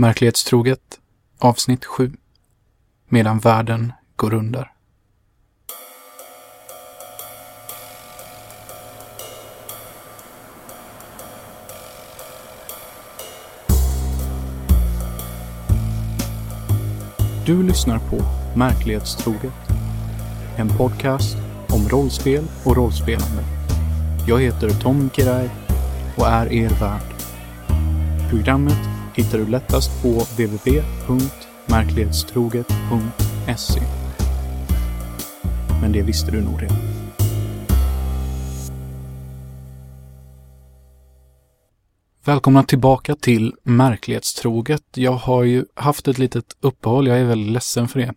Märklighetstroget avsnitt 7 Medan världen går under. Du lyssnar på Märklighetstroget. En podcast om rollspel och rollspelande. Jag heter Tom Kiraj och är er värd. Programmet hittar du lättast på www.märklighetstroget.se. Men det visste du nog redan. Välkomna tillbaka till Märklighetstroget. Jag har ju haft ett litet uppehåll, jag är väldigt ledsen för det.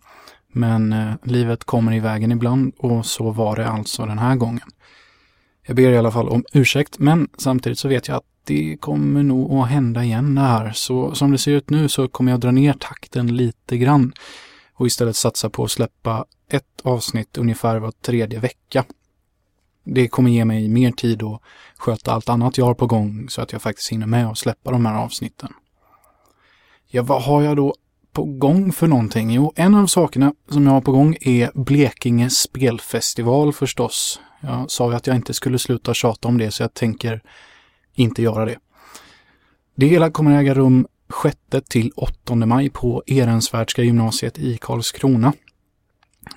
Men eh, livet kommer i vägen ibland och så var det alltså den här gången. Jag ber i alla fall om ursäkt, men samtidigt så vet jag att det kommer nog att hända igen det här. Så som det ser ut nu så kommer jag dra ner takten lite grann och istället satsa på att släppa ett avsnitt ungefär var tredje vecka. Det kommer ge mig mer tid att sköta allt annat jag har på gång så att jag faktiskt hinner med att släppa de här avsnitten. Ja, vad har jag då på gång för någonting? Jo, en av sakerna som jag har på gång är Blekinge spelfestival förstås. Jag sa ju att jag inte skulle sluta tjata om det så jag tänker inte göra det. Det hela kommer äga rum 6 till 8 maj på Ehrensvärdska gymnasiet i Karlskrona.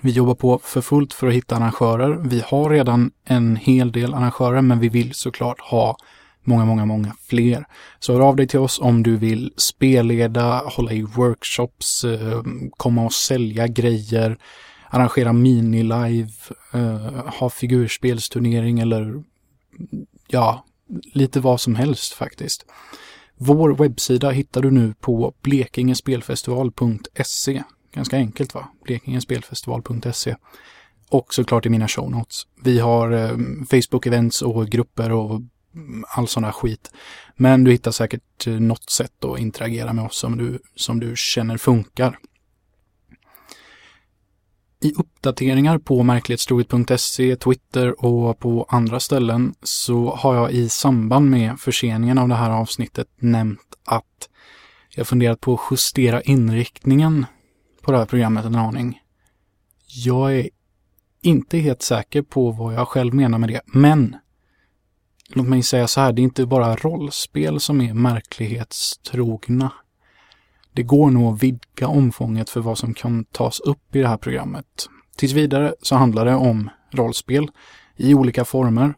Vi jobbar på för fullt för att hitta arrangörer. Vi har redan en hel del arrangörer men vi vill såklart ha många, många, många fler. Så hör av dig till oss om du vill spelleda, hålla i workshops, eh, komma och sälja grejer, arrangera mini-live, eh, ha figurspelsturnering eller ja, lite vad som helst faktiskt. Vår webbsida hittar du nu på blekingespelfestival.se. Ganska enkelt va? Blekingespelfestival.se. Och såklart i mina show notes. Vi har eh, Facebook-events och grupper och all sån där skit. Men du hittar säkert eh, något sätt att interagera med oss som du, som du känner funkar. I uppdateringar på märklighetstroget.se, Twitter och på andra ställen så har jag i samband med förseningen av det här avsnittet nämnt att jag funderat på att justera inriktningen på det här programmet en aning. Jag är inte helt säker på vad jag själv menar med det, men låt mig säga så här, det är inte bara rollspel som är märklighetstrogna. Det går nog att vidga omfånget för vad som kan tas upp i det här programmet. Tills vidare så handlar det om rollspel i olika former.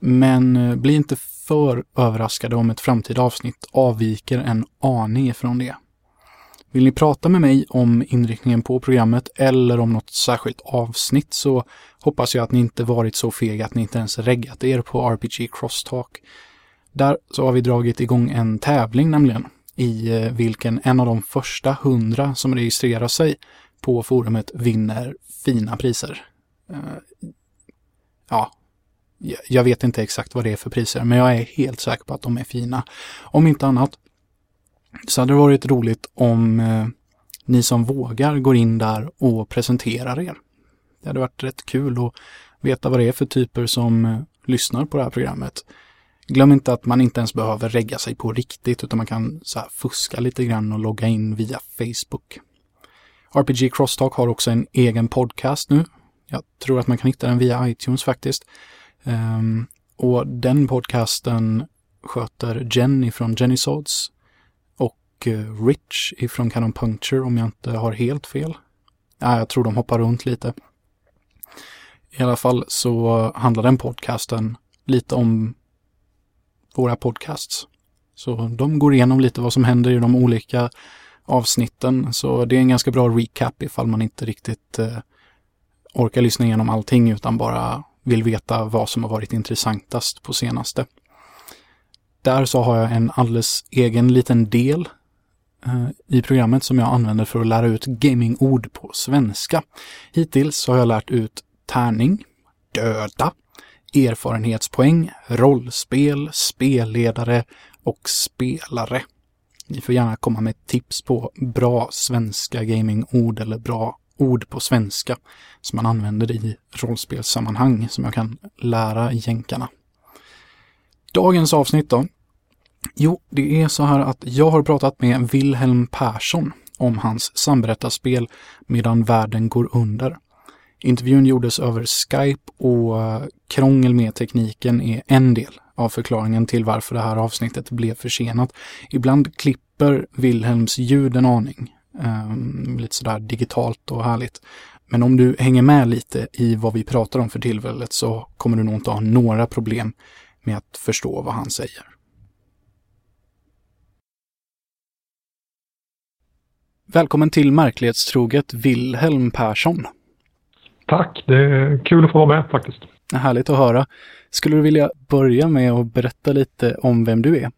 Men eh, bli inte för överraskade om ett framtida avsnitt avviker en aning från det. Vill ni prata med mig om inriktningen på programmet eller om något särskilt avsnitt så hoppas jag att ni inte varit så fega att ni inte ens reggat er på RPG Crosstalk. Där så har vi dragit igång en tävling nämligen i eh, vilken en av de första hundra som registrerar sig på forumet vinner fina priser. Eh, ja, jag vet inte exakt vad det är för priser, men jag är helt säker på att de är fina. Om inte annat så hade det varit roligt om eh, ni som vågar går in där och presenterar er. Det hade varit rätt kul att veta vad det är för typer som lyssnar på det här programmet. Glöm inte att man inte ens behöver regga sig på riktigt utan man kan så fuska lite grann och logga in via Facebook. RPG Crosstalk har också en egen podcast nu. Jag tror att man kan hitta den via iTunes faktiskt. Um, och den podcasten sköter Jenny från Jenny Sods och eh, Rich ifrån Canon Puncture om jag inte har helt fel. Ja, jag tror de hoppar runt lite. I alla fall så handlar den podcasten lite om våra podcasts. Så de går igenom lite vad som händer i de olika avsnitten. Så det är en ganska bra recap ifall man inte riktigt eh, orkar lyssna igenom allting utan bara vill veta vad som har varit intressantast på senaste. Där så har jag en alldeles egen liten del eh, i programmet som jag använder för att lära ut gamingord på svenska. Hittills så har jag lärt ut tärning, döda, erfarenhetspoäng, rollspel, spelledare och spelare. Ni får gärna komma med tips på bra svenska gamingord eller bra ord på svenska som man använder i rollspelssammanhang som jag kan lära jänkarna. Dagens avsnitt då Jo, det är så här att jag har pratat med Wilhelm Persson om hans samberättarspel Medan världen går under. Intervjun gjordes över Skype och eh, krångel med tekniken är en del av förklaringen till varför det här avsnittet blev försenat. Ibland klipper Wilhelms ljud en aning. Um, lite sådär digitalt och härligt. Men om du hänger med lite i vad vi pratar om för tillfället så kommer du nog inte ha några problem med att förstå vad han säger. Välkommen till Märklighetstroget Wilhelm Persson. Tack, det är kul att få vara med faktiskt. Härligt att höra. Skulle du vilja börja med att berätta lite om vem du är?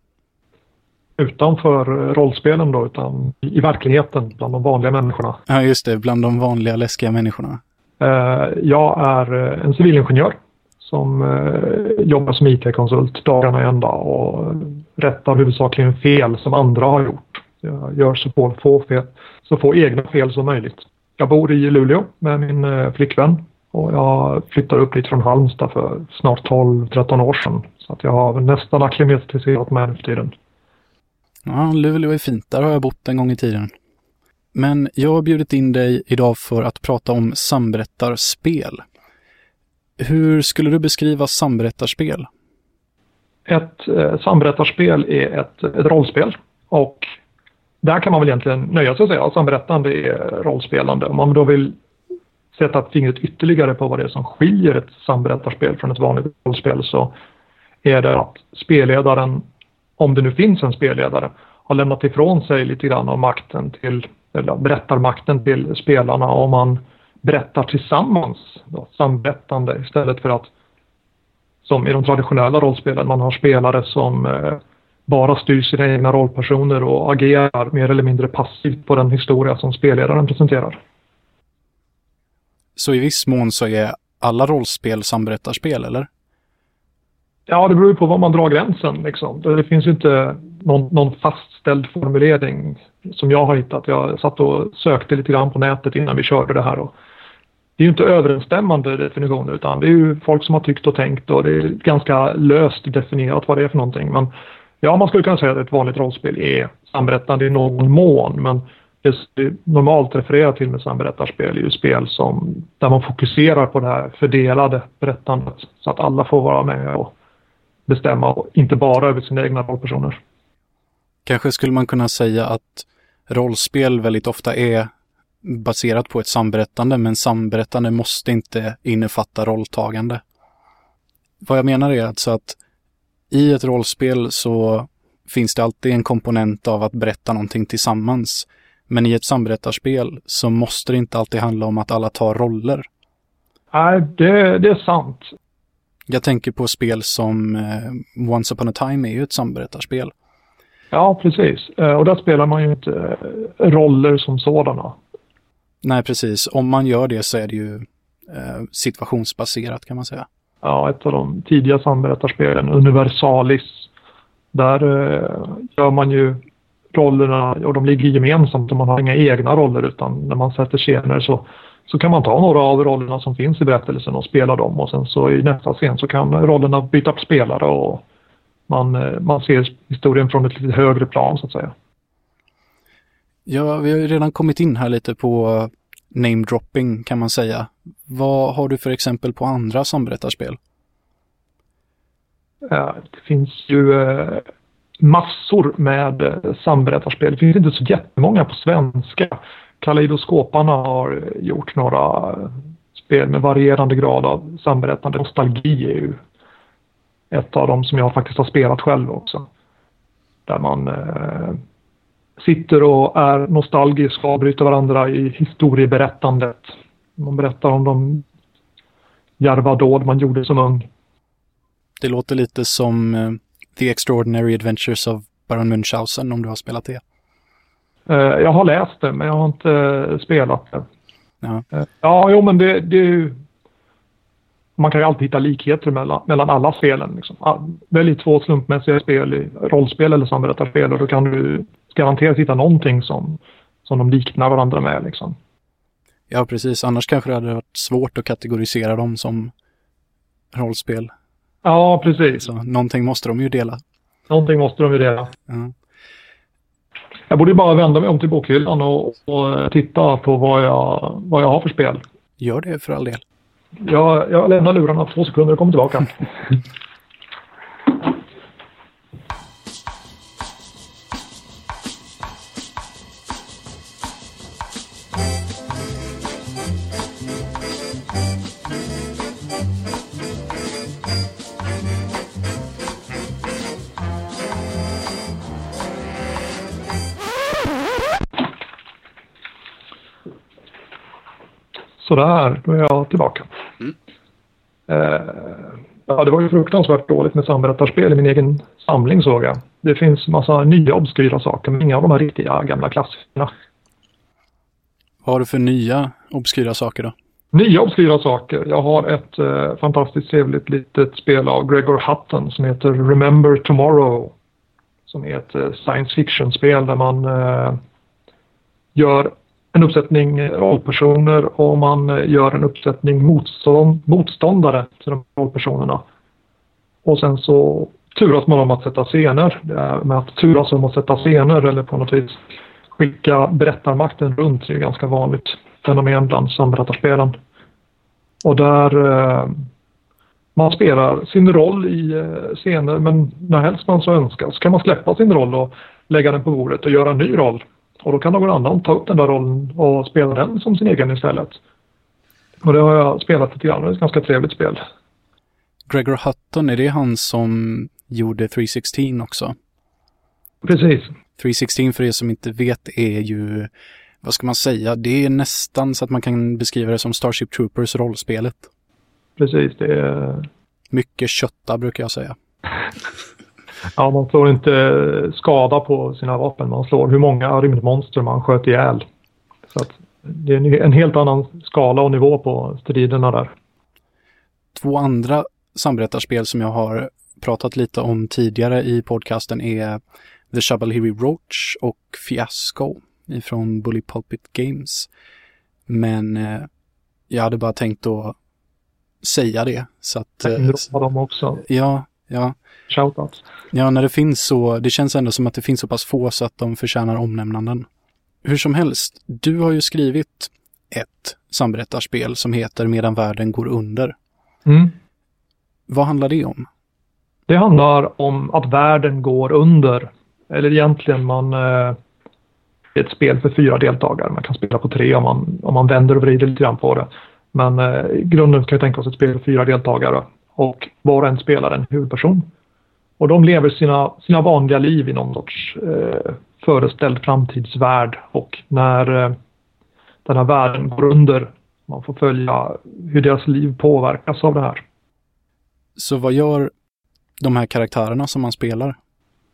Utanför rollspelen då, utan i verkligheten bland de vanliga människorna. Ja, just det, bland de vanliga läskiga människorna. Eh, jag är en civilingenjör som eh, jobbar som IT-konsult dagarna i ända och rättar huvudsakligen fel som andra har gjort. Jag gör så få, få, fel, så få egna fel som möjligt. Jag bor i Luleå med min eh, flickvän och jag flyttade upp hit från Halmstad för snart 12-13 år sedan. Så att jag har nästan acklimatiserat mig nu för tiden. Ja, Luleå är fint. Där har jag bott en gång i tiden. Men jag har bjudit in dig idag för att prata om samberättarspel. Hur skulle du beskriva samberättarspel? Ett eh, samberättarspel är ett, ett rollspel och där kan man väl egentligen nöja sig och säga att samberättande är rollspelande. Om man då vill sätta fingret ytterligare på vad det är som skiljer ett samberättarspel från ett vanligt rollspel så är det att spelledaren, om det nu finns en spelledare, har lämnat ifrån sig lite grann av makten till, eller berättarmakten till spelarna och man berättar tillsammans, då, samberättande istället för att som i de traditionella rollspelen man har spelare som eh, bara styr sina egna rollpersoner och agerar mer eller mindre passivt på den historia som spelledaren presenterar. Så i viss mån så är alla rollspel samberättarspel, eller? Ja, det beror ju på var man drar gränsen. Liksom. Det finns ju inte någon, någon, fastställd formulering som jag har hittat. Jag satt och sökte lite grann på nätet innan vi körde det här. Och det är ju inte överensstämmande definitioner utan det är ju folk som har tyckt och tänkt och det är ganska löst definierat vad det är för någonting. Men Ja, man skulle kunna säga att ett vanligt rollspel är samberättande i någon mån, men det vi normalt refererar till med samberättarspel är ju spel som, där man fokuserar på det här fördelade berättandet så att alla får vara med och bestämma, och inte bara över sina egna rollpersoner. Kanske skulle man kunna säga att rollspel väldigt ofta är baserat på ett samberättande, men samberättande måste inte innefatta rolltagande. Vad jag menar är alltså att i ett rollspel så finns det alltid en komponent av att berätta någonting tillsammans. Men i ett samberättarspel så måste det inte alltid handla om att alla tar roller. Nej, det, det är sant. Jag tänker på spel som eh, Once upon a time är ju ett samberättarspel. Ja, precis. Eh, och där spelar man ju inte eh, roller som sådana. Nej, precis. Om man gör det så är det ju eh, situationsbaserat kan man säga ja, ett av de tidiga samberättarspelen, Universalis. Där eh, gör man ju rollerna och de ligger gemensamt och man har inga egna roller utan när man sätter scener så, så kan man ta några av rollerna som finns i berättelsen och spela dem och sen så i nästa scen så kan rollerna byta spelare och man, eh, man ser historien från ett lite högre plan så att säga. Ja, vi har ju redan kommit in här lite på namedropping kan man säga. Vad har du för exempel på andra samberättarspel? Ja, det finns ju eh, massor med eh, samberättarspel. Det finns inte så jättemånga på svenska. Kaleidoskoparna har gjort några eh, spel med varierande grad av samberättande. Nostalgi är ju ett av dem som jag faktiskt har spelat själv också. Där man eh, sitter och är nostalgisk och avbryter varandra i historieberättandet. Man berättar om de djärva dåd man gjorde som ung. Det låter lite som uh, The Extraordinary Adventures of Baron Munchausen om du har spelat det. Uh, jag har läst det men jag har inte uh, spelat det. Ja, ja jo men det, det är ju... Man kan ju alltid hitta likheter mellan, mellan alla spelen. Liksom. Välj två slumpmässiga spel rollspel eller samberättarspel och då kan du garanterat hitta någonting som, som de liknar varandra med. Liksom. Ja, precis. Annars kanske det hade varit svårt att kategorisera dem som rollspel. Ja, precis. Så någonting måste de ju dela. Någonting måste de ju det. Ja. Jag borde bara vända mig om till bokhyllan och, och titta på vad jag, vad jag har för spel. Gör det för all del. Jag, jag lämnar lurarna två sekunder och kommer tillbaka. Sådär, då är jag tillbaka. Mm. Eh, ja, det var ju fruktansvärt dåligt med samberättarspel i min egen samling såg jag. Det finns massa nya obskyra saker, men inga av de här riktiga gamla klassikerna. Vad har du för nya obskyra saker då? Nya obskyra saker. Jag har ett eh, fantastiskt trevligt litet spel av Gregor Hutton som heter Remember Tomorrow. Som är ett eh, science fiction-spel där man eh, gör en uppsättning rollpersoner och man eh, gör en uppsättning motstånd, motståndare till de rollpersonerna. Och sen så turas man om att sätta scener. Det är med att turas om att sätta scener eller på något vis skicka berättarmakten runt det är ganska vanligt fenomen bland samberättarspelen. Och där eh, man spelar sin roll i eh, scener men när helst man så önskar så kan man släppa sin roll och lägga den på bordet och göra en ny roll. Och då kan någon annan ta upp den där rollen och spela den som sin egen istället. Och det har jag spelat lite grann det är ett ganska trevligt spel. Gregor Hutton, är det han som gjorde 316 också? Precis. 316 för er som inte vet är ju, vad ska man säga, det är nästan så att man kan beskriva det som Starship Troopers rollspelet. Precis, det är... Mycket kötta brukar jag säga. Ja, man slår inte skada på sina vapen. Man slår hur många rymdmonster man sköt ihjäl. Så att det är en helt annan skala och nivå på striderna där. Två andra samberättarspel som jag har pratat lite om tidigare i podcasten är The Shovel Hero Roach och Fiasco ifrån Bully Pulpit Games. Men eh, jag hade bara tänkt att säga det. Så att, kan dem också. Ja, ja. Shoutouts. Ja, när det finns så, det känns ändå som att det finns så pass få så att de förtjänar omnämnanden. Hur som helst, du har ju skrivit ett samberättarspel som heter Medan världen går under. Mm. Vad handlar det om? Det handlar om att världen går under. Eller egentligen man... Eh, det är ett spel för fyra deltagare. Man kan spela på tre om man, om man vänder och vrider lite grann på det. Men eh, i grunden kan jag tänka oss ett spel för fyra deltagare. Och var och en spelar en huvudperson. Och de lever sina, sina vanliga liv i någon sorts eh, föreställd framtidsvärld. Och när eh, den här världen går under, man får följa hur deras liv påverkas av det här. Så vad gör de här karaktärerna som man spelar?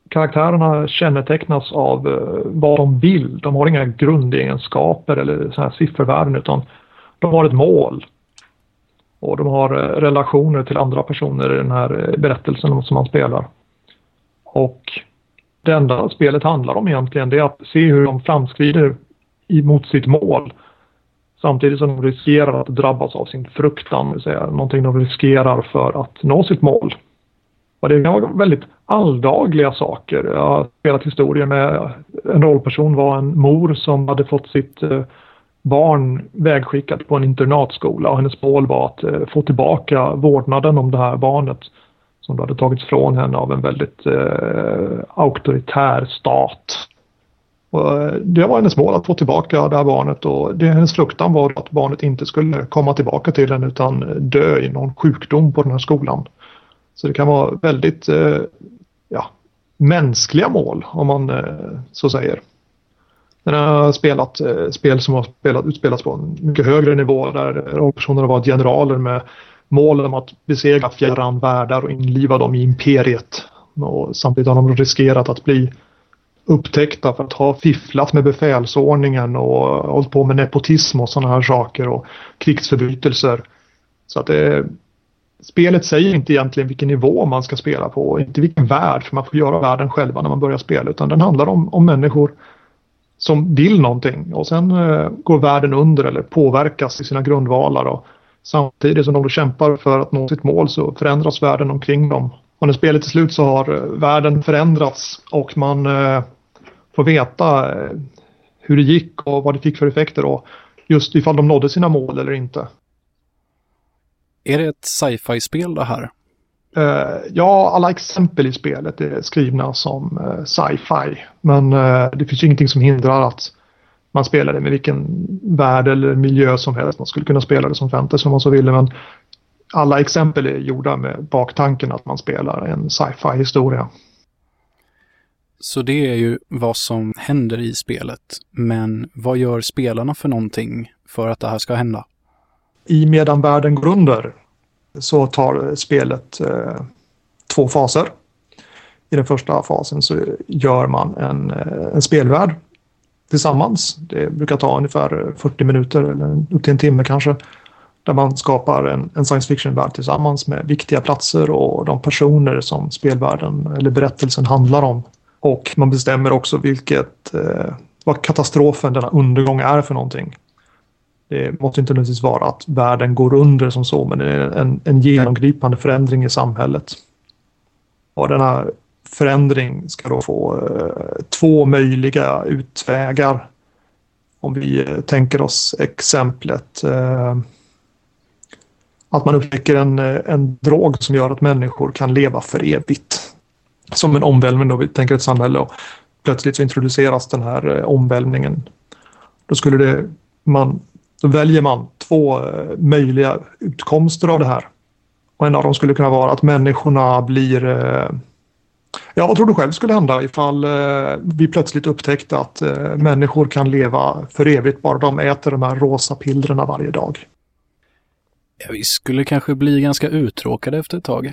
Karaktärerna kännetecknas av eh, vad de vill. De har inga grundegenskaper eller så här siffervärden utan de har ett mål. Och de har eh, relationer till andra personer i den här eh, berättelsen som man spelar. Och det enda spelet handlar om egentligen det är att se hur de framskrider mot sitt mål. Samtidigt som de riskerar att drabbas av sin fruktan, det vill säga någonting de riskerar för att nå sitt mål. Och det kan vara väldigt alldagliga saker. Jag har spelat historier med en rollperson var en mor som hade fått sitt eh, barn vägskickat på en internatskola och hennes mål var att eh, få tillbaka vårdnaden om det här barnet som då hade tagits från henne av en väldigt eh, auktoritär stat. Och eh, det var hennes mål att få tillbaka det här barnet och det, hennes fruktan var att barnet inte skulle komma tillbaka till henne utan dö i någon sjukdom på den här skolan. Så det kan vara väldigt eh, ja, mänskliga mål om man eh, så säger. Den har spelat eh, spel som har spelat, utspelats på en mycket högre nivå där rollpersonerna har varit generaler med mål om att besegra fjärran världar och inliva dem i imperiet. Och samtidigt har de riskerat att bli upptäckta för att ha fifflat med befälsordningen och hållit på med nepotism och sådana här saker och krigsförbrytelser. Så att det, spelet säger inte egentligen vilken nivå man ska spela på, inte vilken värld, för man får göra världen själva när man börjar spela, utan den handlar om, om människor som vill någonting och sen eh, går världen under eller påverkas i sina grundvalar och samtidigt som de då kämpar för att nå sitt mål så förändras världen omkring dem Och när spelet är slut så har eh, världen förändrats och man eh, får veta eh, hur det gick och vad det fick för effekter och just ifall de nådde sina mål eller inte. Är det ett sci-fi-spel det här? Uh, ja, alla exempel i spelet är skrivna som uh, sci-fi. Men uh, det finns ju ingenting som hindrar att man spelar det med vilken värld eller miljö som helst. Man skulle kunna spela det som fantasy om man så ville. Men alla exempel är gjorda med baktanken att man spelar en sci-fi historia. Så det är ju vad som händer i spelet. Men vad gör spelarna för någonting för att det här ska hända? I medan världen går under så tar spelet eh, två faser. I den första fasen så gör man en, eh, en spelvärld tillsammans. Det brukar ta ungefär 40 minuter eller upp till en timme kanske. Där man skapar en, en science fiction-värld tillsammans med viktiga platser och de personer som spelvärlden eller berättelsen handlar om. Och man bestämmer också vilket, eh, vad katastrofen, denna undergång är för någonting. Det måste inte nödvändigtvis vara att världen går under som så, men det är en, en genomgripande förändring i samhället. Och denna förändring ska då få eh, två möjliga utvägar. Om vi eh, tänker oss exemplet eh, att man upptäcker en, en drog som gör att människor kan leva för evigt. Som en omvälvning då, vi tänker ett samhälle och plötsligt så introduceras den här omvälvningen. Då skulle det, man då väljer man två möjliga utkomster av det här. Och en av dem skulle kunna vara att människorna blir... Eh, ja, vad tror du själv skulle hända ifall eh, vi plötsligt upptäckte att människor kan leva för evigt bara de äter de här rosa pillerna varje dag? Ja, vi skulle kanske bli ganska uttråkade efter ett tag.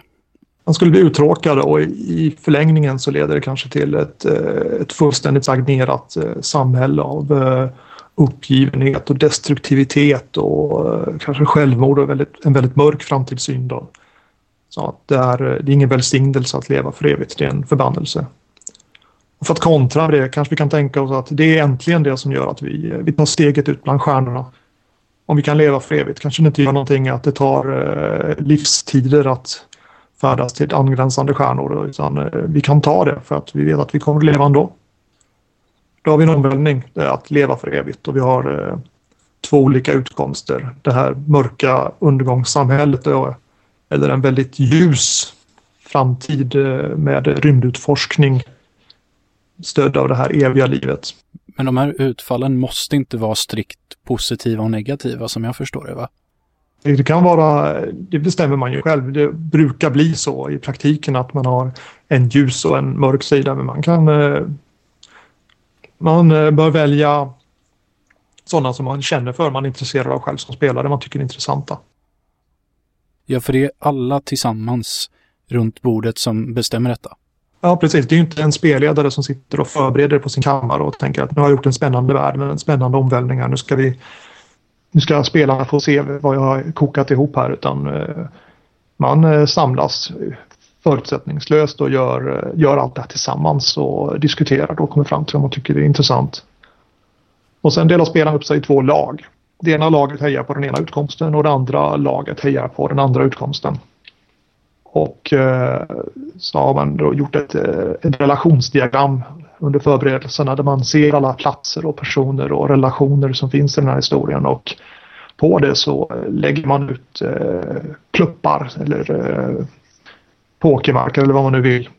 Man skulle bli uttråkade och i förlängningen så leder det kanske till ett, ett fullständigt stagnerat samhälle av uppgivenhet och destruktivitet och kanske självmord och väldigt, en väldigt mörk framtidssyn. Då. Så att det, är, det är ingen välsignelse att leva för evigt, det är en förbannelse. Och för att kontra det kanske vi kan tänka oss att det är äntligen det som gör att vi, vi tar steget ut bland stjärnorna. Om vi kan leva för evigt kanske det inte gör någonting att det tar eh, livstider att färdas till angränsande stjärnor utan eh, vi kan ta det för att vi vet att vi kommer att leva ändå. Då har vi en omvälvning, det är att leva för evigt och vi har eh, två olika utkomster. Det här mörka undergångssamhället eller en väldigt ljus framtid eh, med rymdutforskning stödd av det här eviga livet. Men de här utfallen måste inte vara strikt positiva och negativa som jag förstår det va? Det kan vara, det bestämmer man ju själv. Det brukar bli så i praktiken att man har en ljus och en mörk sida men man kan eh, man eh, bör välja sådana som man känner för, man är intresserad av själv som spelare, man tycker är intressanta. Ja, för det är alla tillsammans runt bordet som bestämmer detta. Ja, precis. Det är ju inte en spelledare som sitter och förbereder på sin kammare och tänker att nu har jag gjort en spännande värld med en spännande omvälvning här. Nu ska vi nu ska spelarna få se vad jag har kokat ihop här utan eh, man eh, samlas förutsättningslöst och gör, eh, gör allt det här tillsammans och diskuterar och kommer fram till vad man tycker är intressant. Och sen delar spelarna upp sig i två lag. Det ena laget hejar på den ena utkomsten och det andra laget hejar på den andra utkomsten. Och eh, så har man då gjort ett, eh, ett relationsdiagram under förberedelserna där man ser alla platser och personer och relationer som finns i den här historien. Och på det så eh, lägger man ut eh, pluppar eller eh, pokermarker eller vad man nu vill.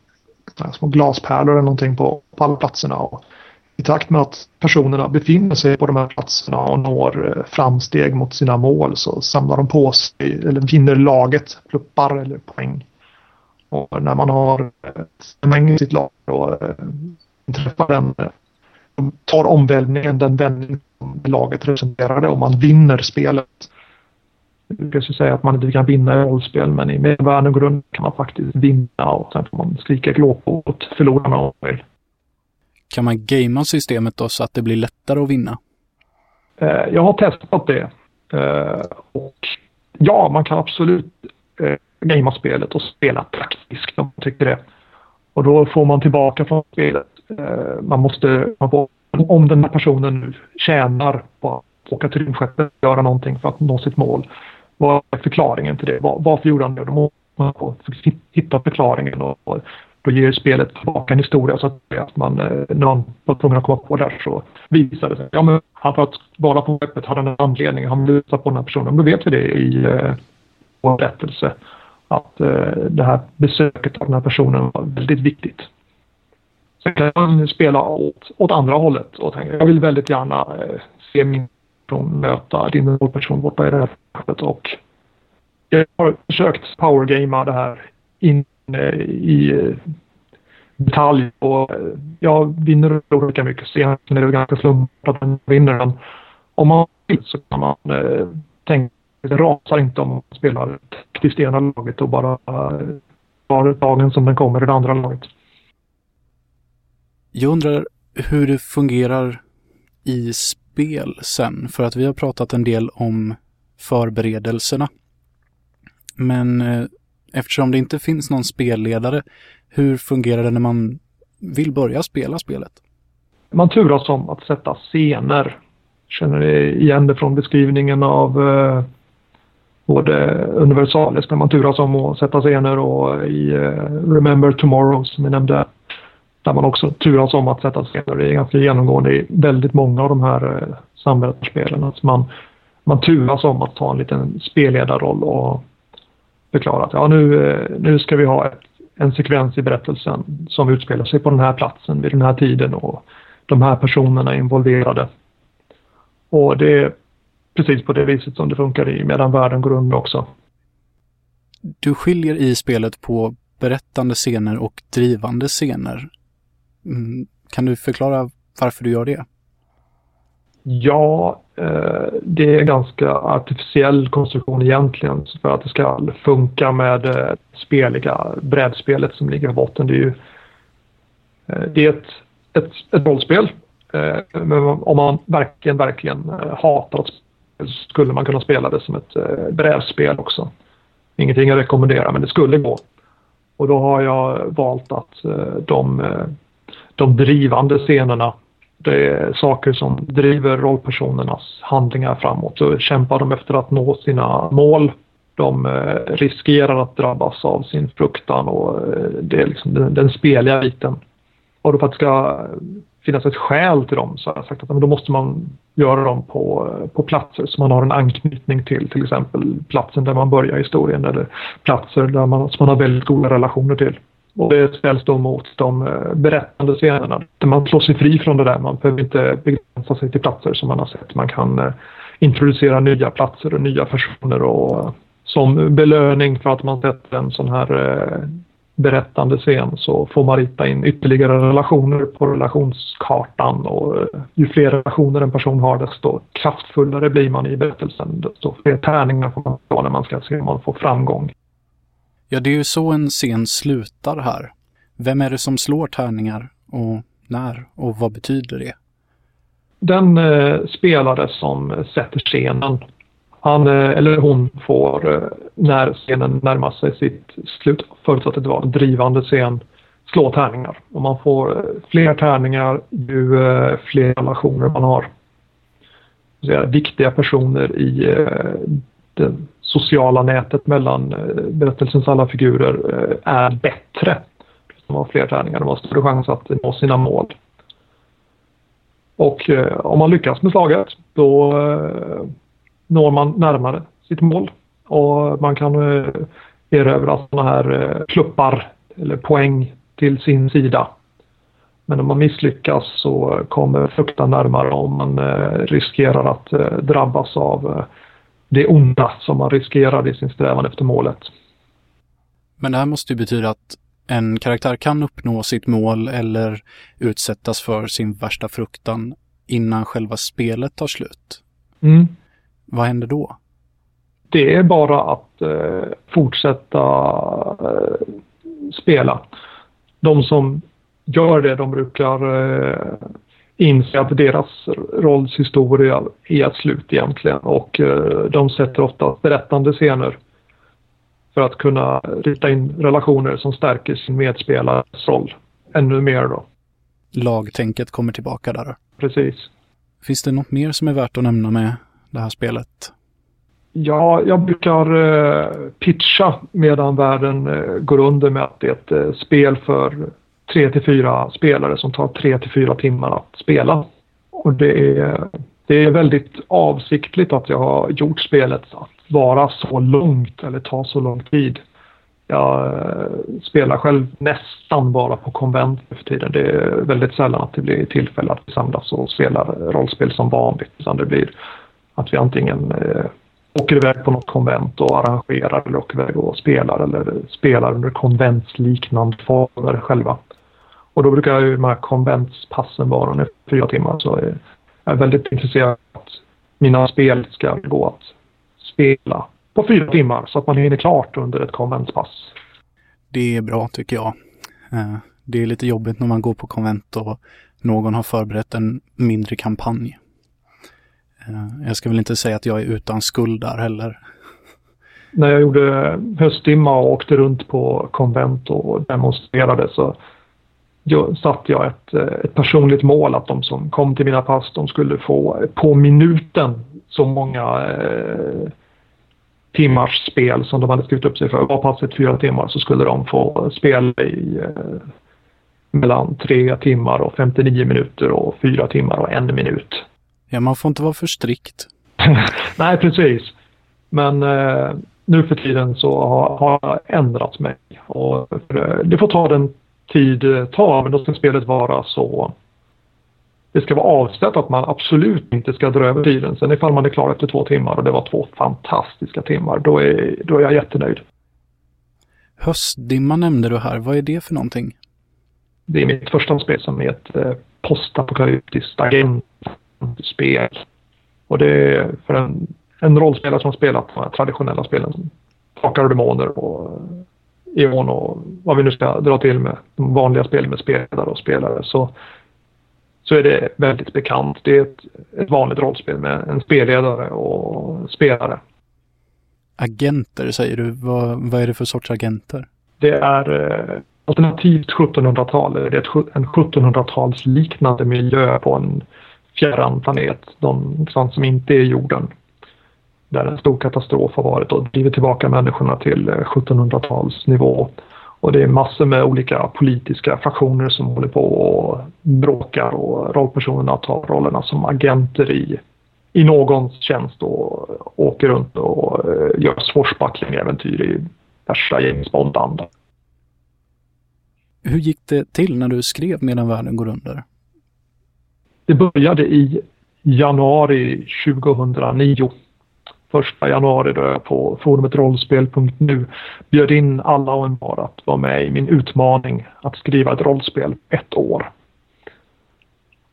Små glaspärlor eller någonting på, på alla platserna. Och i takt med att personerna befinner sig på de här platserna och når eh, framsteg mot sina mål så samlar de på sig eller vinner laget pluppar eller poäng. Och när man har eh, en mängd i sitt lag och eh, träffar den tar omvälvningen den vändning som laget representerade och man vinner spelet jag brukar säga att man inte kan vinna i rollspel men i medvärlden grund kan man faktiskt vinna och sen får man skrika glåpord åt förlorarna om man kan man gamea systemet då så att det blir lättare att vinna? Eh, jag har testat det. Eh, och ja, man kan absolut eh, gamea spelet och spela praktiskt om man tycker det. Och då får man tillbaka från spelet. Man måste, man får, om den här personen nu tjänar på att åka till rymdskeppet och göra någonting för att nå sitt mål vad är förklaringen till det? Varför gjorde han det? Då måste Man får hitta förklaringen och då ger spelet tillbaka en historia så att man, eh, när man var tvungen att komma på det här så visade det sig. Ja, men han för att vara på skeppet hade en anledning. Han ville på den här personen. Då vet vi det i eh, vår berättelse. Att eh, det här besöket av den här personen var väldigt viktigt. Sen kan man spela åt, åt andra hållet och tänka jag vill väldigt gärna eh, se min person möta din rollperson, borta i det här skeppet och jag har försökt powergamea det här in Eh, i eh, detalj och eh, jag vinner olika mycket. Senast är det ganska slumpat att man vinner den. Om man vill så kan man eh, tänka det rasar inte om man spelar taktiskt i ena laget och bara eh, tar dagen som den kommer i det andra laget. Jag undrar hur det fungerar i spel sen, för att vi har pratat en del om förberedelserna. Men eh, eftersom det inte finns någon spelledare, hur fungerar det när man vill börja spela spelet? Man turas om att sätta scener. Känner ni igen det från beskrivningen av eh, både Universalis när man turas om att sätta scener och i eh, Remember Tomorrow som vi nämnde. Där man också turas om att sätta scener. Det är ganska genomgående i väldigt många av de här eh, samverkansspelen. Att man, man turas om att ta en liten spelledarroll och förklara att ja, nu, eh, nu ska vi ha ett, en sekvens i berättelsen som utspelar sig på den här platsen vid den här tiden och de här personerna är involverade. Och det är precis på det viset som det funkar i Medan världen går under också. Du skiljer i spelet på berättande scener och drivande scener. Mm, kan du förklara varför du gör det? Ja, eh, det är en ganska artificiell konstruktion egentligen för att det ska funka med det speliga brädspelet som ligger i botten. Det är ju eh, det är ett, ett, ett rollspel. Men om man verkligen, verkligen hatar att spela så skulle man kunna spela det som ett brädspel också. Ingenting jag rekommenderar, men det skulle gå. Och då har jag valt att de, de drivande scenerna det är saker som driver rollpersonernas handlingar framåt. Så kämpar de efter att nå sina mål. De eh, riskerar att drabbas av sin fruktan och eh, det är liksom den, den speliga biten. Och då för att det ska finnas ett skäl till dem så har jag sagt att då måste man göra dem på, eh, på platser som man har en anknytning till. Till exempel platsen där man börjar historien eller platser där man, som man har väldigt goda relationer till. Och det ställs då mot de eh, berättande scenerna. Där man slår sig fri från det där. Man behöver inte begränsa sig till platser som man har sett. Man kan eh, introducera nya platser och nya personer och eh, som belöning för att man sett en sån här berättande scen så får man rita in ytterligare relationer på relationskartan och ju fler relationer en person har desto kraftfullare blir man i berättelsen. Desto fler tärningar får man ta när man ska se om man får framgång. Ja, det är ju så en scen slutar här. Vem är det som slår tärningar och när och vad betyder det? Den eh, spelare som sätter scenen, han eh, eller hon får eh, när scenen närmar sig sitt slut, förutsatt att det var en drivande scen, slå tärningar. Och man får eh, fler tärningar ju eh, fler relationer man har. Så viktiga personer i eh, den sociala nätet mellan eh, berättelsens alla figurer eh, är bättre. De har fler tärningar, de har större chans att nå sina mål. Och eh, om man lyckas med slaget då når man närmare sitt mål och man kan erövra sådana här pluppar eller poäng till sin sida. Men om man misslyckas så kommer fruktan närmare om man riskerar att drabbas av det onda som man riskerar i sin strävan efter målet. Men det här måste ju betyda att en karaktär kan uppnå sitt mål eller utsättas för sin värsta fruktan innan själva spelet tar slut. Mm. Vad händer då? Det är bara att eh, fortsätta eh, spela. De som gör det, de brukar eh, inse att deras rollshistoria är ett slut egentligen och eh, de sätter ofta berättande scener för att kunna rita in relationer som stärker sin medspelares roll ännu mer då. Lagtänket kommer tillbaka där. Precis. Finns det något mer som är värt att nämna med det här spelet? Ja, jag brukar eh, pitcha medan världen eh, går under med att det är ett eh, spel för tre till fyra spelare som tar tre till fyra timmar att spela. Och det är, det är väldigt avsiktligt att jag har gjort spelet att vara så långt eller ta så lång tid. Jag eh, spelar själv nästan bara på konvent för tiden. Det är väldigt sällan att det blir tillfälle att vi samlas och spelar rollspel som vanligt. Utan det blir att vi antingen eh, åker iväg på något konvent och arrangerar eller åker iväg och spelar eller spelar under konventsliknande former själva. Och då brukar ju de här konventspassen vara ungefär fyra timmar. Så jag är väldigt intresserad av att mina spel ska gå att spela på fyra timmar så att man hinner klart under ett konventspass. Det är bra tycker jag. Eh, det är lite jobbigt när man går på konvent och någon har förberett en mindre kampanj. Eh, jag ska väl inte säga att jag är utan skuld där heller. När jag gjorde höstdimma och åkte runt på konvent och demonstrerade så satte jag ett, eh, ett personligt mål att de som kom till mina pass de skulle få på minuten så många eh, timmars spel som de hade skrivit upp sig för. Var passet fyra timmar så skulle de få spela i eh, mellan tre timmar och 59 minuter och fyra timmar och en minut. Ja, man får inte vara för strikt. Nej, precis. Men eh, nu för tiden så har, har jag ändrat mig. Och, eh, det får ta den tid det tar, men då ska spelet vara så det ska vara avsett att man absolut inte ska dra över tiden. Sen ifall man är klar efter två timmar och det var två fantastiska timmar, då är, då är jag jättenöjd. Höstdimma nämnde du här. Vad är det för någonting? Det är mitt första spel som är ett eh, postapokalyptiskt agentspel. Och det är för en, en rollspelare som spelat de traditionella spelen Drakar och Demoner och Eon och vad vi nu ska dra till med. De vanliga spelen med spelare och spelare. Så så är det väldigt bekant. Det är ett, ett vanligt rollspel med en spelledare och spelare. Agenter säger du. Vad, vad är det för sorts agenter? Det är eh, alternativt 1700-tal. Det är ett, en 1700-talsliknande miljö på en fjärran planet. Någonstans som inte är jorden. Där en stor katastrof har varit och drivit tillbaka människorna till 1700-talsnivå. Eh, och det är massor med olika politiska fraktioner som håller på och bråkar och rollpersonerna tar rollerna som agenter i, i någons tjänst och åker runt och eh, gör swashbuckling-äventyr i värsta James Bond-anda. Hur gick det till när du skrev Medan världen går under? Det började i januari 2009 första januari då jag på forumet rollspel.nu bjöd in alla och envar att vara med i min utmaning att skriva ett rollspel ett år.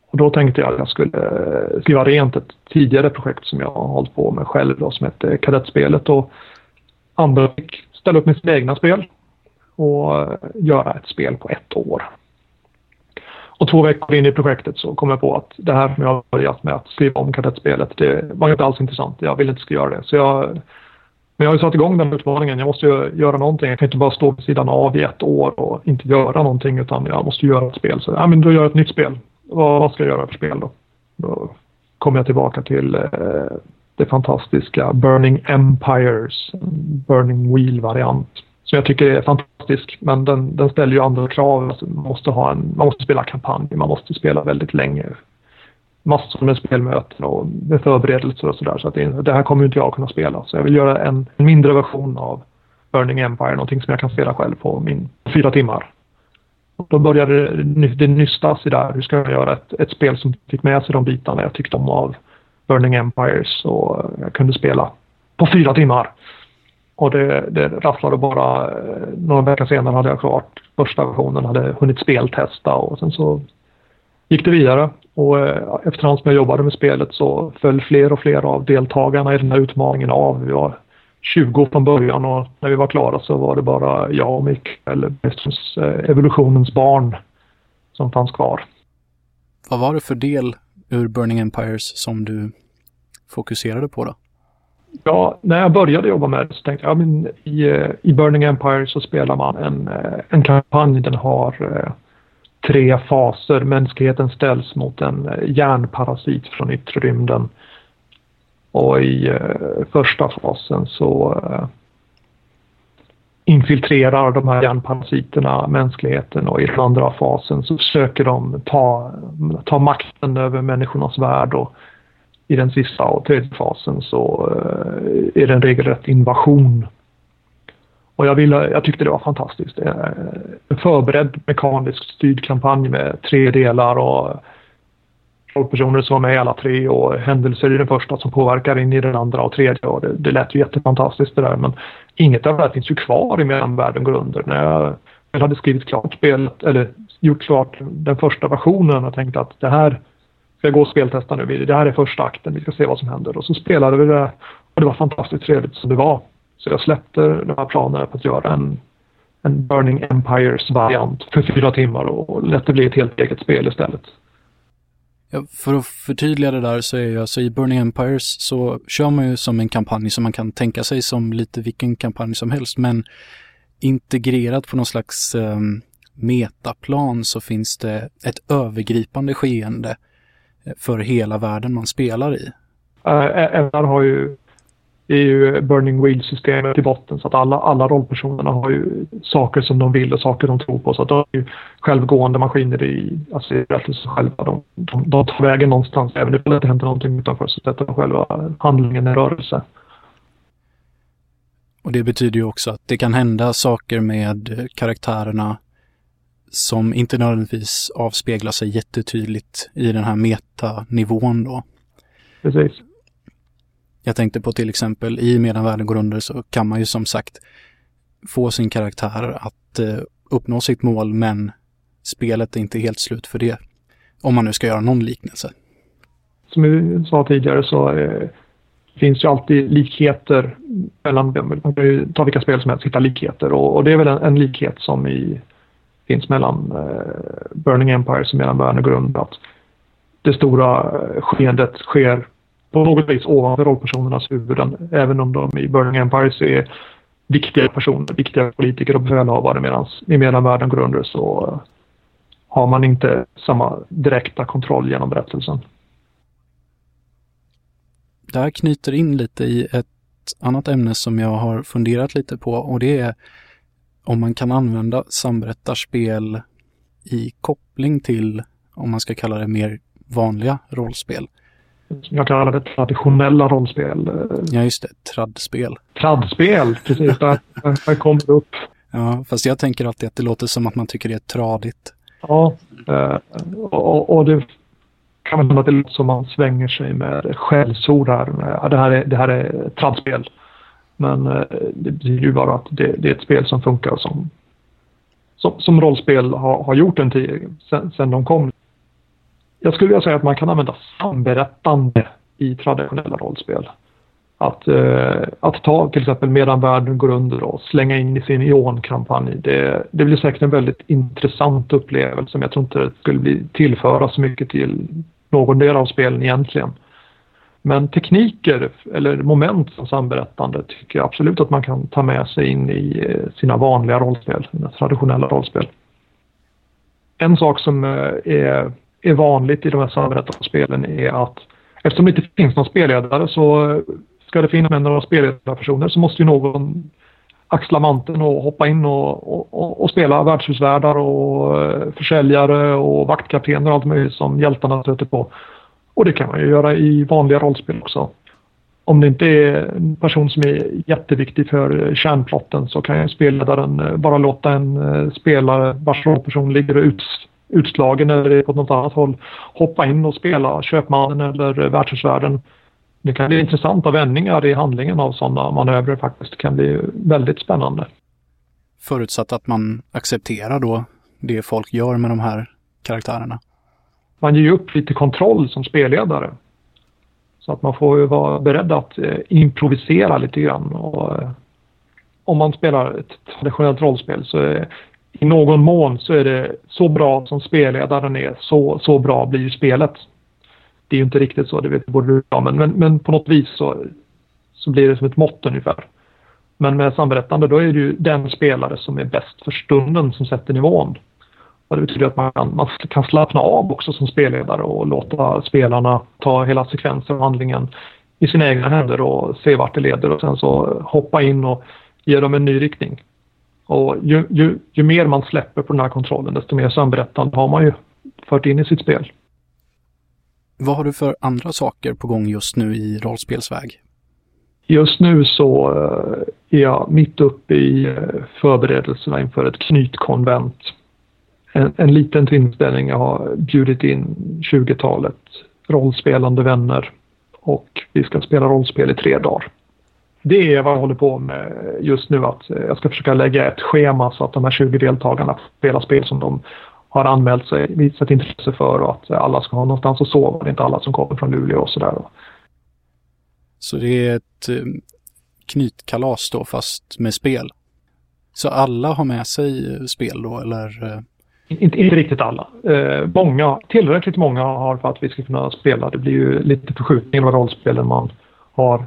Och då tänkte jag att jag skulle eh, skriva rent ett tidigare projekt som jag har hållit på med själv då, som hette Kadettspelet och andra fick ställa upp med sina egna spel och eh, göra ett spel på ett år. Och två veckor in i projektet så kom jag på att det här som jag har börjat med att skriva om kadettspelet, det var inte alls intressant. Jag ville inte ska göra det. Så jag, men jag har ju satt igång den utmaningen. Jag måste ju göra någonting. Jag kan inte bara stå vid sidan av i ett år och inte göra någonting utan jag måste göra ett spel. Så ja, men då gör jag ett nytt spel. Vad, vad ska jag göra för spel då? Då kommer jag tillbaka till eh, det fantastiska Burning Empires, Burning Wheel-variant som jag tycker är fantastisk. Men den, den ställer ju andra krav. Alltså, man, måste ha en, man måste spela kampanj, man måste spela väldigt länge. Massor med spelmöten och med förberedelser och sådär. Så att det, det här kommer inte jag kunna spela. Så jag vill göra en, en mindre version av Burning Empire, någonting som jag kan spela själv på min fyra timmar. Och då började det, det nystas i där. Hur ska jag göra ett, ett spel som fick med sig de bitarna jag tyckte om av Burning Empires och jag kunde spela på fyra timmar. Och det, det rasslade bara. Eh, några veckor senare hade jag klart första versionen, hade hunnit speltesta och sen så gick det vidare. Och eh, efterhand som jag jobbade med spelet så föll fler och fler av deltagarna i den här utmaningen av. Vi var 20 från början och när vi var klara så var det bara jag och Mikael, eh, evolutionens barn, som fanns kvar. Vad var det för del ur Burning Empires som du fokuserade på då? Ja, när jag började jobba med det så tänkte jag, ja, men i, eh, i Burning Empire så spelar man en, eh, en kampanj. Den har eh, tre faser. Mänskligheten ställs mot en järnparasit från yttre rymden. Och i första fasen så infiltrerar de här järnparasiterna mänskligheten och i den andra fasen så försöker de ta, ta makten över människornas värld och i den sista och tredje fasen så eh, är det en regelrätt invasion. Och jag, ville, jag tyckte det var fantastiskt. Eh, en förberedd mekaniskt styrd kampanj med tre delar och rollpersoner som var med i alla tre och händelser i den första som påverkar in i den andra och tredje. Och det, det lät ju jättefantastiskt det där men inget av det här finns ju kvar i medan världen går under. När jag väl hade skrivit klart spelet eller gjort klart den första versionen och tänkte att det här ska jag gå och speltesta nu. Det här är första akten, vi ska se vad som händer. Och så spelade vi det och det var fantastiskt trevligt som det var. Så jag släppte de här planerna på att göra en, en Burning Empires variant för fyra timmar och lät det bli ett helt eget spel istället. Ja, för att förtydliga det där så är ju alltså i Burning Empires så kör man ju som en kampanj som man kan tänka sig som lite vilken kampanj som helst men integrerat på någon slags eh, metaplan så finns det ett övergripande skeende för hela världen man spelar i. Även har ju är ju Burning Wheel-systemet i botten så att alla, alla rollpersonerna har ju saker som de vill och saker de tror på. Så att de är ju självgående maskiner i, alltså i berättelsen själva. De, de, de tar vägen någonstans. Även om det inte händer någonting utanför så sätter de själva handlingen i rörelse. Och det betyder ju också att det kan hända saker med karaktärerna som inte nödvändigtvis avspeglar sig jättetydligt i den här metanivån då. Precis. Jag tänkte på till exempel i Medan världen går under så kan man ju som sagt få sin karaktär att eh, uppnå sitt mål men spelet är inte helt slut för det. Om man nu ska göra någon liknelse. Som vi sa tidigare så eh, finns ju alltid likheter mellan, man kan ju ta vilka spel som helst, hitta likheter och, och det är väl en, en, likhet som i, finns mellan eh, Burning Empire och Medan världen går under. Att det stora eh, skeendet sker på något vis ovanför rollpersonernas huvuden. Även om de i Burning Empires är viktiga personer, viktiga politiker och befälhavare medan i medan världen går under så eh, har man inte samma direkta kontroll genom berättelsen. Det här knyter in lite i ett annat ämne som jag har funderat lite på och det är om man kan använda samberättarspel i koppling till, om man ska kalla det mer vanliga rollspel som jag kallar det traditionella rollspel. Ja, just det. Tradspel. Tradspel, precis. Där, där kommer det upp. Ja, fast jag tänker alltid att det låter som att man tycker det är tradigt. Ja, eh, och, och det kan hända att det låter som man svänger sig med skällsord här. Det, här är, det här är tradspel. Men eh, det betyder ju bara att det, det, är ett spel som funkar som, som, som rollspel har, har gjort en tid sen, sen de kom jag skulle vilja säga att man kan använda samberättande i traditionella rollspel. Att, eh, att ta till exempel medan världen går under och slänga in i sin ionkampanj. Det, det blir säkert en väldigt intressant upplevelse som jag tror inte skulle bli tillföra så mycket till någon del av spelen egentligen. Men tekniker eller moment som samberättande tycker jag absolut att man kan ta med sig in i eh, sina vanliga rollspel, sina traditionella rollspel. En sak som eh, är är vanligt i de här samberättande spelen är att eftersom det inte finns någon spelledare så ska det finnas några spelledarpersoner så måste ju någon axla manteln och hoppa in och, och, och spela värdshusvärdar och eh, försäljare och vaktkaptener och allt möjligt som hjältarna stöter på. Och det kan man ju göra i vanliga rollspel också. Om det inte är en person som är jätteviktig för eh, kärnplotten så kan ju spelledaren eh, bara låta en eh, spelare vars rollperson ligger ut utslagen eller på något annat håll hoppa in och spela köpmannen eller världsvärlden. Det kan bli intressanta vändningar i handlingen av sådana manövrer faktiskt. Det kan bli väldigt spännande. Förutsatt att man accepterar då det folk gör med de här karaktärerna. Man ger ju upp lite kontroll som spelledare. Så att man får ju vara beredd att eh, improvisera lite grann. Och, eh, om man spelar ett traditionellt rollspel så är i någon mån så är det så bra som spelledaren är, så, så bra blir ju spelet. Det är ju inte riktigt så, det vet både du men, men, men på något vis så, så blir det som ett mått ungefär. Men med samberättande då är det ju den spelare som är bäst för stunden som sätter nivån. Och det betyder att man kan, man kan slappna av också som spelledare och låta spelarna ta hela sekvenser av handlingen i sina egna händer och se vart det leder och sen så hoppa in och ge dem en ny riktning. Och ju, ju, ju mer man släpper på den här kontrollen desto mer samberättande har man ju fört in i sitt spel. Vad har du för andra saker på gång just nu i rollspelsväg? Just nu så eh, är jag mitt uppe i eh, förberedelserna inför ett knytkonvent. En, en liten tillställning. Jag har bjudit in 20-talet rollspelande vänner och vi ska spela rollspel i tre dagar. Det är vad jag håller på med just nu. att Jag ska försöka lägga ett schema så att de här 20 deltagarna spelar spel som de har anmält sig, visat intresse för och att alla ska ha någonstans att sova. Det är inte alla som kommer från Luleå och sådär. Så det är ett eh, knytkalas då fast med spel? Så alla har med sig eh, spel då eller? Eh, inte, inte riktigt alla. Eh, många, tillräckligt många har för att vi ska kunna spela. Det blir ju lite förskjutning av rollspelen man har.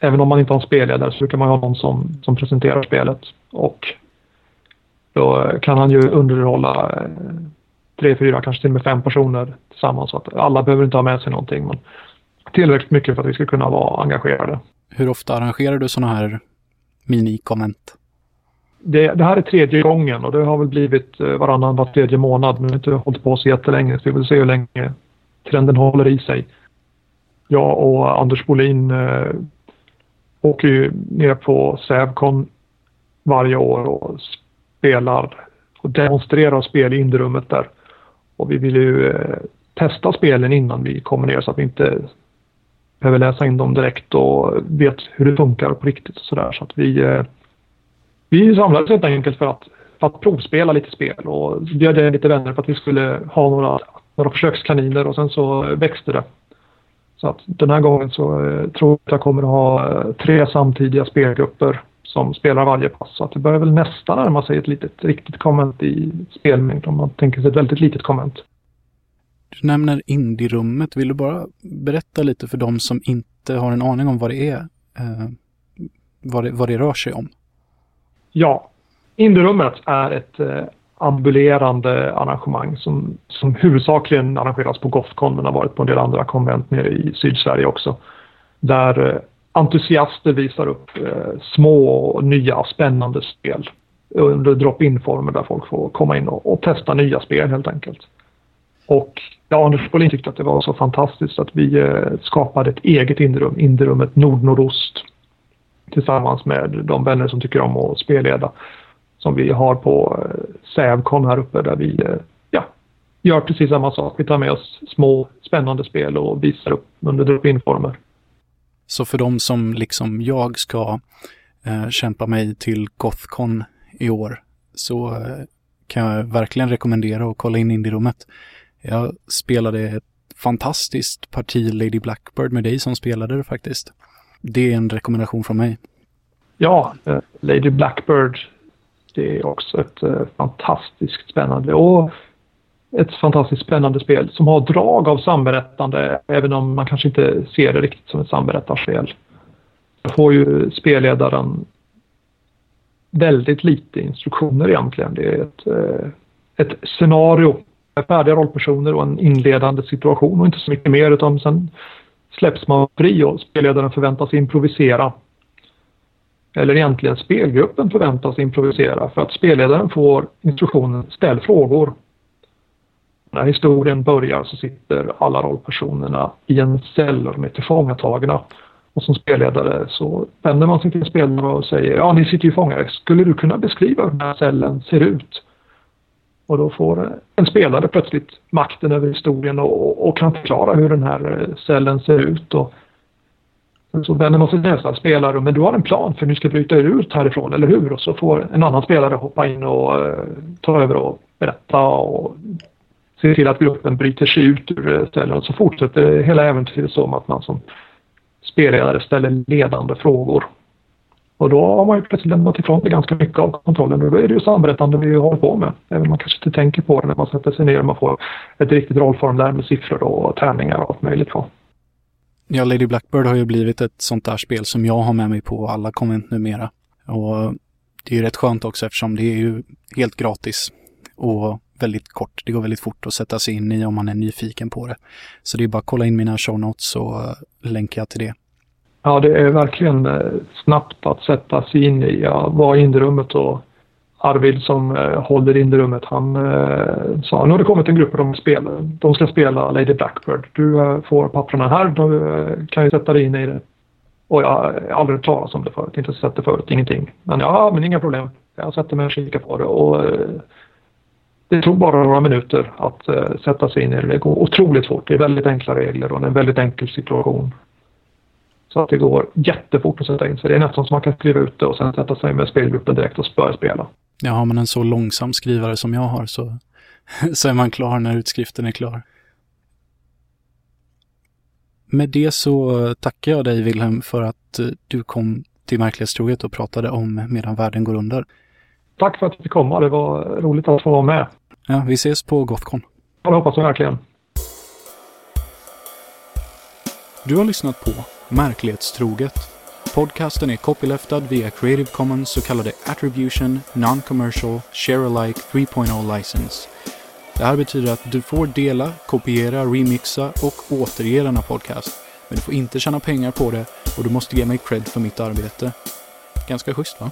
Även om man inte har en spelledare så brukar man ha någon som, som presenterar spelet. Och då kan han ju underhålla eh, tre, fyra, kanske till och med fem personer tillsammans. Så att alla behöver inte ha med sig någonting. Men tillräckligt mycket för att vi ska kunna vara engagerade. Hur ofta arrangerar du sådana här mini-konvent? Det, det, här är tredje gången och det har väl blivit eh, varannan var tredje månad. Men vi har inte hållit på så jättelänge så vi vill se hur länge trenden håller i sig. Jag och Anders Bolin eh, åker ju ner på Sävcon varje år och spelar och demonstrerar spel i inrummet där. Och vi vill ju eh, testa spelen innan vi kommer ner så att vi inte behöver läsa in dem direkt och vet hur det funkar på riktigt och sådär. Så att vi, eh, vi samlades helt enkelt för att, för att provspela lite spel och bjöd lite vänner för att vi skulle ha några, några försökskaniner och sen så växte det. Så att den här gången så eh, tror jag att jag kommer att ha eh, tre samtidiga spelgrupper som spelar varje pass. Så att det börjar väl nästan närma sig ett litet riktigt komment i spelmängd om man tänker sig ett väldigt litet komment. Du nämner indierummet. Vill du bara berätta lite för de som inte har en aning om vad det är, eh, vad, det, vad det rör sig om? Ja, indierummet är ett eh, ambulerande arrangemang som, som huvudsakligen arrangeras på Gothcon men har varit på en del andra konvent nere i Sydsverige också. Där eh, entusiaster visar upp eh, små, nya, spännande spel under drop-in-former där folk får komma in och, och, testa nya spel helt enkelt. Och ja, Anders Bolin tyckte att det var så fantastiskt att vi eh, skapade ett eget Indierum, Indierummet Nordnordost tillsammans med de vänner som tycker om att spelleda som vi har på eh, Sävcon här uppe där vi eh, ja, gör precis samma sak. Vi tar med oss små spännande spel och visar upp under drop-in-former. Så för de som liksom jag ska eh, kämpa mig till Gothcon i år så eh, kan jag verkligen rekommendera att kolla in Indierummet. Jag spelade ett fantastiskt parti Lady Blackbird med dig som spelade det faktiskt. Det är en rekommendation från mig. Ja, eh, Lady Blackbird. Det är också ett eh, fantastiskt spännande och ett fantastiskt spännande spel som har drag av samberättande även om man kanske inte ser det riktigt som ett samberättarspel. Då får ju spelledaren väldigt lite instruktioner egentligen. Det är ett, eh, ett scenario med färdiga rollpersoner och en inledande situation och inte så mycket mer utan sen släpps man fri och spelledaren förväntas improvisera. Eller egentligen spelgruppen förväntas improvisera för att spelledaren får instruktionen ställ frågor när historien börjar så sitter alla rollpersonerna i en cell och de är tillfångatagna. Och som spelledare så vänder man sig till spelarna och säger ja ni sitter ju fångade. Skulle du kunna beskriva hur den här cellen ser ut? Och då får en spelare plötsligt makten över historien och, och kan förklara hur den här eh, cellen ser ut. Och så vänder man sig till nästa spelare men du har en plan för nu ska bryta ut härifrån, eller hur? Och så får en annan spelare hoppa in och uh, ta över och berätta och se till att gruppen bryter sig ut ur eh, cellen. och så fortsätter hela äventyret som att man som spelledare ställer ledande frågor. Och då har man ju plötsligt lämnat ifrån sig ganska mycket av kontrollen och då är det ju samberättande vi håller på med. Även om man kanske inte tänker på det när man sätter sig ner och man får ett riktigt rollformulär med siffror och tärningar och allt möjligt på. Ja, Lady Blackbird har ju blivit ett sånt där spel som jag har med mig på alla konvent numera. Och det är ju rätt skönt också eftersom det är ju helt gratis. Och väldigt kort. Det går väldigt fort att sätta sig in i om man är nyfiken på det. Så det är bara att kolla in mina show notes så länkar jag till det. Ja, det är verkligen eh, snabbt att sätta sig in i. Jag var i inrummet och Arvid som håller håller inrummet han eh, sa nu har det kommit en grupp och de, spelar, de ska spela Lady Blackbird. Du får papperna här, du kan ju sätta dig in i det. Och jag har aldrig hört talas om det förut, inte sett det förut, ingenting. Men ja, men inga problem. Jag sätter mig och kikar på det och det tog bara några minuter att sätta sig in i det. Det går otroligt fort. Det är väldigt enkla regler och en väldigt enkel situation. Så att det går jättefort att sätta in sig. Det är nästan som man kan skriva ut det och sen sätta sig med spelgruppen direkt och börja spela. Ja, har man en så långsam skrivare som jag har så, så är man klar när utskriften är klar. Med det så tackar jag dig Wilhelm för att eh, du kom till Märklighetstroget och pratade om Medan världen går under. Tack för att du fick komma. Det var roligt att få vara med. Ja, vi ses på Gothcon. Ja, det hoppas jag verkligen. Du har lyssnat på Märklighetstroget. Podcasten är copyleftad via Creative Commons så kallade Attribution Non-Commercial Share-alike 3.0 License. Det här betyder att du får dela, kopiera, remixa och återge denna podcast. Men du får inte tjäna pengar på det och du måste ge mig cred för mitt arbete. Ganska schysst va?